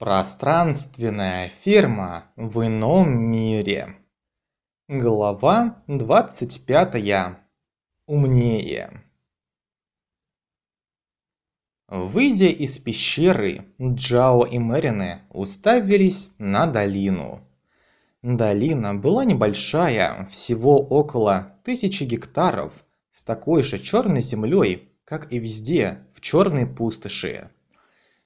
Пространственная ферма в ином мире. Глава двадцать пятая. Умнее. Выйдя из пещеры, Джао и Мэрине уставились на долину. Долина была небольшая, всего около тысячи гектаров, с такой же черной землей, как и везде в черной пустоши.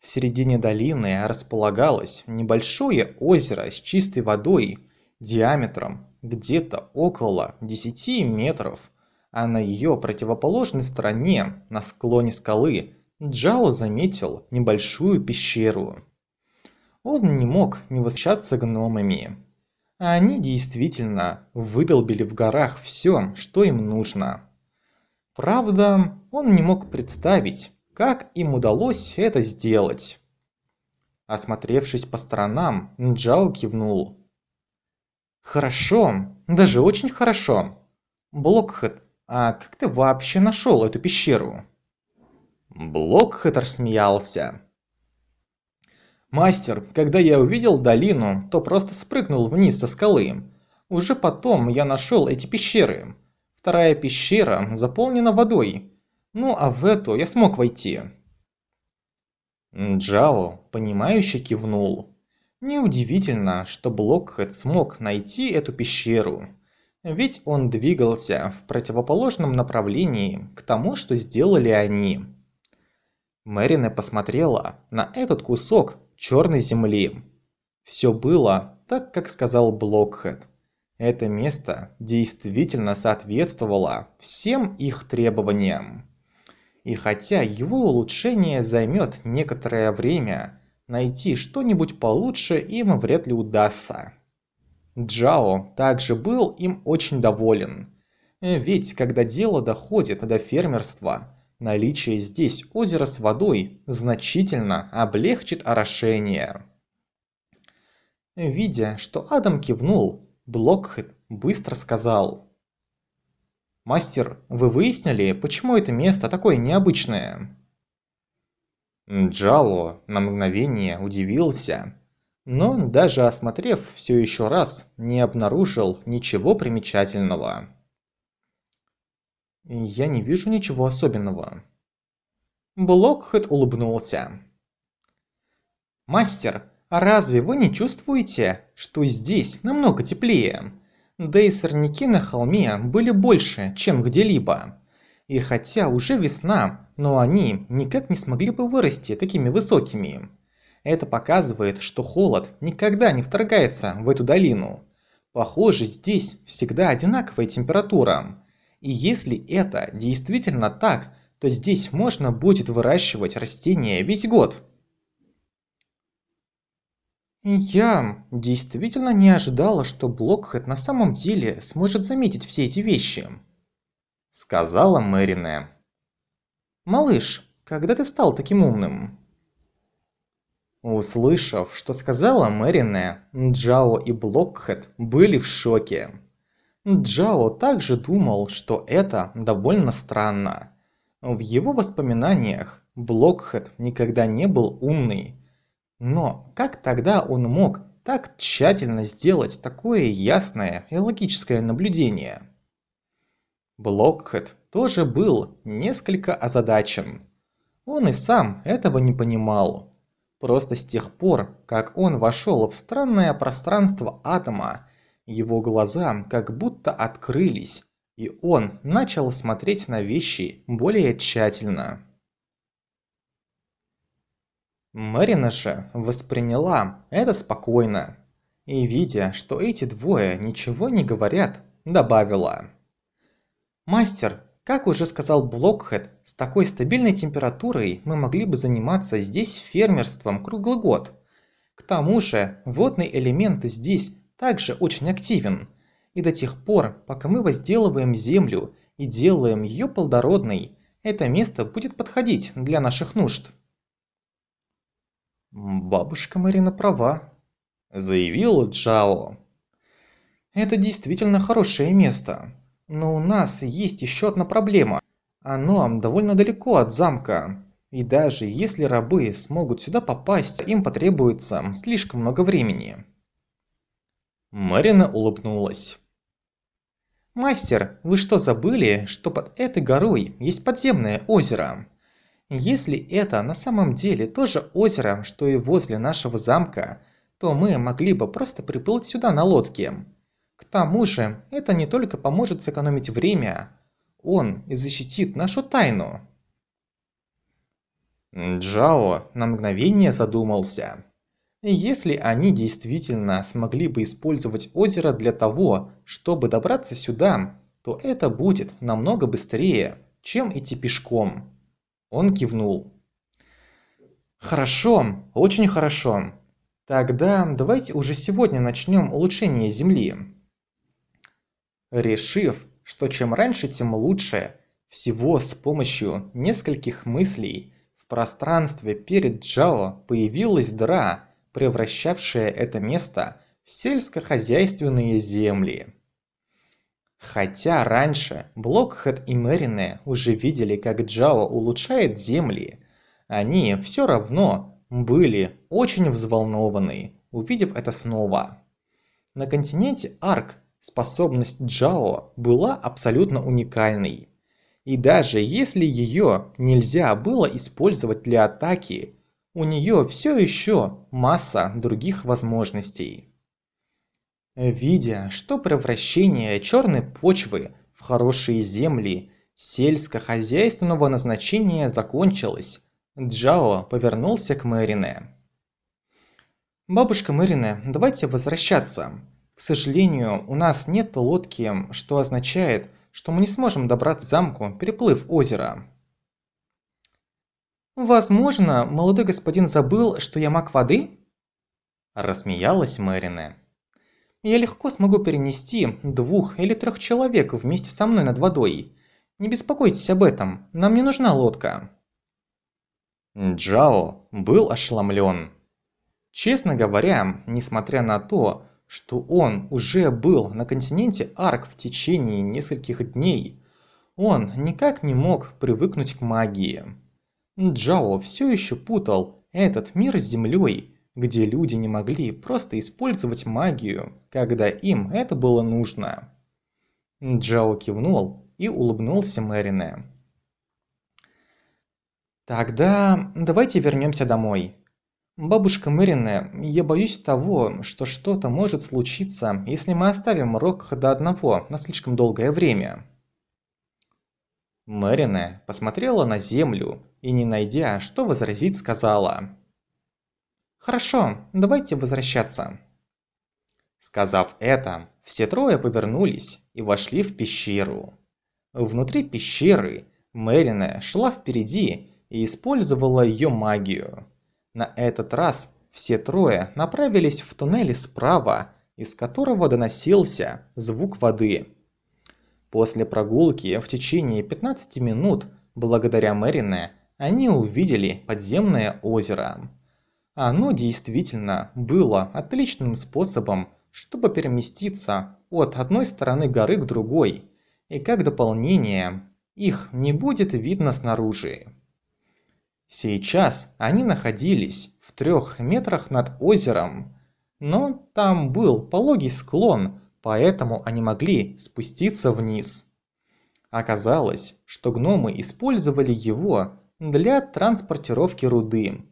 В середине долины располагалось небольшое озеро с чистой водой диаметром где-то около 10 метров, а на ее противоположной стороне, на склоне скалы, Джао заметил небольшую пещеру. Он не мог не восхищаться гномами. Они действительно выдолбили в горах все, что им нужно. Правда, он не мог представить, как им удалось это сделать? Осмотревшись по сторонам, Джао кивнул. «Хорошо, даже очень хорошо. Блокхед, а как ты вообще нашел эту пещеру?» Блокхед рассмеялся. «Мастер, когда я увидел долину, то просто спрыгнул вниз со скалы. Уже потом я нашел эти пещеры. Вторая пещера заполнена водой, ну а в эту я смог войти. Джао понимающе кивнул. Неудивительно что блокхед смог найти эту пещеру ведь он двигался в противоположном направлении к тому что сделали они. Мэрина посмотрела на этот кусок черной земли. Все было так как сказал блокхед. Это место действительно соответствовало всем их требованиям и хотя его улучшение займет некоторое время, найти что-нибудь получше им вряд ли удастся. Джао также был им очень доволен. Ведь когда дело доходит до фермерства, наличие здесь озера с водой значительно облегчит орошение. Видя, что Адам кивнул, Блокхед быстро сказал – мастер вы выяснили почему это место такое необычное? Джао на мгновение удивился но даже осмотрев все еще раз не обнаружил ничего примечательного. Я не вижу ничего особенного блокхед улыбнулся. Мастер а разве вы не чувствуете что здесь намного теплее да и сорняки на холме были больше чем где-либо. И хотя уже весна но они никак не смогли бы вырасти такими высокими. Это показывает что холод никогда не вторгается в эту долину. Похоже здесь всегда одинаковая температура. И если это действительно так то здесь можно будет выращивать растения весь год я действительно не ожидала что блокхед на самом деле сможет заметить все эти вещи сказала мэрине. Малыш когда ты стал таким умным? Услышав что сказала мэрине джао и блокхед были в шоке. Джао также думал что это довольно странно. В его воспоминаниях блокхед никогда не был умный но как тогда он мог так тщательно сделать такое ясное и логическое наблюдение? Блокхед тоже был несколько озадачен. Он и сам этого не понимал. Просто с тех пор, как он вошел в странное пространство атома, его глаза как будто открылись, и он начал смотреть на вещи более тщательно. Мэрина же восприняла это спокойно и, видя, что эти двое ничего не говорят, добавила. «Мастер, как уже сказал Блокхед, с такой стабильной температурой мы могли бы заниматься здесь фермерством круглый год. К тому же водный элемент здесь также очень активен, и до тех пор, пока мы возделываем землю и делаем ее плодородной, это место будет подходить для наших нужд бабушка марина права заявил джао это действительно хорошее место но у нас есть еще одна проблема оно довольно далеко от замка И даже если рабы смогут сюда попасть, им потребуется слишком много времени. Марина улыбнулась. «Мастер, вы что забыли, что под этой горой есть подземное озеро? Если это на самом деле то же озеро, что и возле нашего замка, то мы могли бы просто приплыть сюда на лодке. К тому же, это не только поможет сэкономить время, он и защитит нашу тайну». Джао на мгновение задумался. Если они действительно смогли бы использовать озеро для того, чтобы добраться сюда, то это будет намного быстрее, чем идти пешком. Он кивнул. Хорошо, очень хорошо. Тогда давайте уже сегодня начнем улучшение Земли. Решив, что чем раньше, тем лучше, всего с помощью нескольких мыслей в пространстве перед Джао появилась дыра, превращавшая это место в сельскохозяйственные земли. Хотя раньше Блокхед и Мэрине уже видели, как Джао улучшает земли, они все равно были очень взволнованы, увидев это снова. На континенте Арк способность Джао была абсолютно уникальной. И даже если ее нельзя было использовать для атаки, у нее все еще масса других возможностей. Видя, что превращение черной почвы в хорошие земли сельскохозяйственного назначения закончилось, Джао повернулся к Мэрине. «Бабушка Мэрине, давайте возвращаться. К сожалению, у нас нет лодки, что означает, что мы не сможем добраться к замку, переплыв озеро». «Возможно, молодой господин забыл, что я маг воды?» Рассмеялась Мэрине. «Я легко смогу перенести двух или трех человек вместе со мной над водой. Не беспокойтесь об этом, нам не нужна лодка». Джао был ошеломлен. Честно говоря, несмотря на то, что он уже был на континенте Арк в течение нескольких дней, он никак не мог привыкнуть к магии. Джао все еще путал этот мир с Землей, где люди не могли просто использовать магию, когда им это было нужно. Джао кивнул и улыбнулся Мэрине. «Тогда давайте вернемся домой. Бабушка Мэрине, я боюсь того, что что-то может случиться, если мы оставим Рок до одного на слишком долгое время». Мэрине посмотрела на землю и, не найдя, что возразить, сказала. «Хорошо, давайте возвращаться». Сказав это, все трое повернулись и вошли в пещеру. Внутри пещеры Мэрине шла впереди и использовала ее магию. На этот раз все трое направились в туннель справа, из которого доносился звук воды. После прогулки в течение 15 минут, благодаря Мэрине, они увидели подземное озеро. Оно действительно было отличным способом, чтобы переместиться от одной стороны горы к другой, и как дополнение, их не будет видно снаружи. Сейчас они находились в трех метрах над озером, но там был пологий склон, поэтому они могли спуститься вниз. Оказалось, что гномы использовали его для транспортировки руды.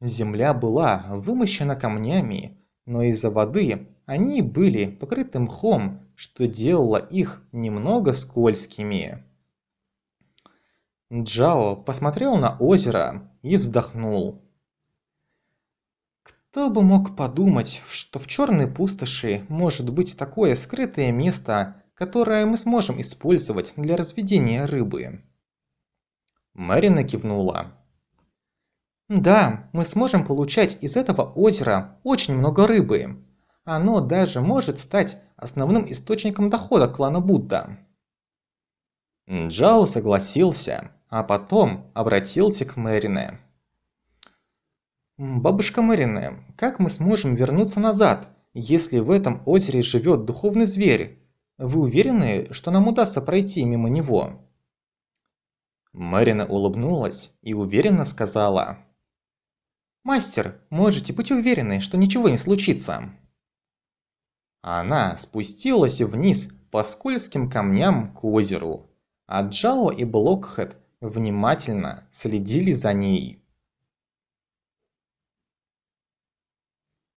Земля была вымощена камнями, но из-за воды они были покрыты мхом, что делало их немного скользкими. Джао посмотрел на озеро и вздохнул. Кто бы мог подумать, что в черной пустоши может быть такое скрытое место, которое мы сможем использовать для разведения рыбы. Марина кивнула. Да, мы сможем получать из этого озера очень много рыбы. Оно даже может стать основным источником дохода клана Будда. Джао согласился, а потом обратился к Мэрине. «Бабушка Мэрине, как мы сможем вернуться назад, если в этом озере живет духовный зверь? Вы уверены, что нам удастся пройти мимо него?» Мэрина улыбнулась и уверенно сказала. «Мастер, можете быть уверены, что ничего не случится». Она спустилась вниз по скользким камням к озеру, а Джао и Блокхед внимательно следили за ней.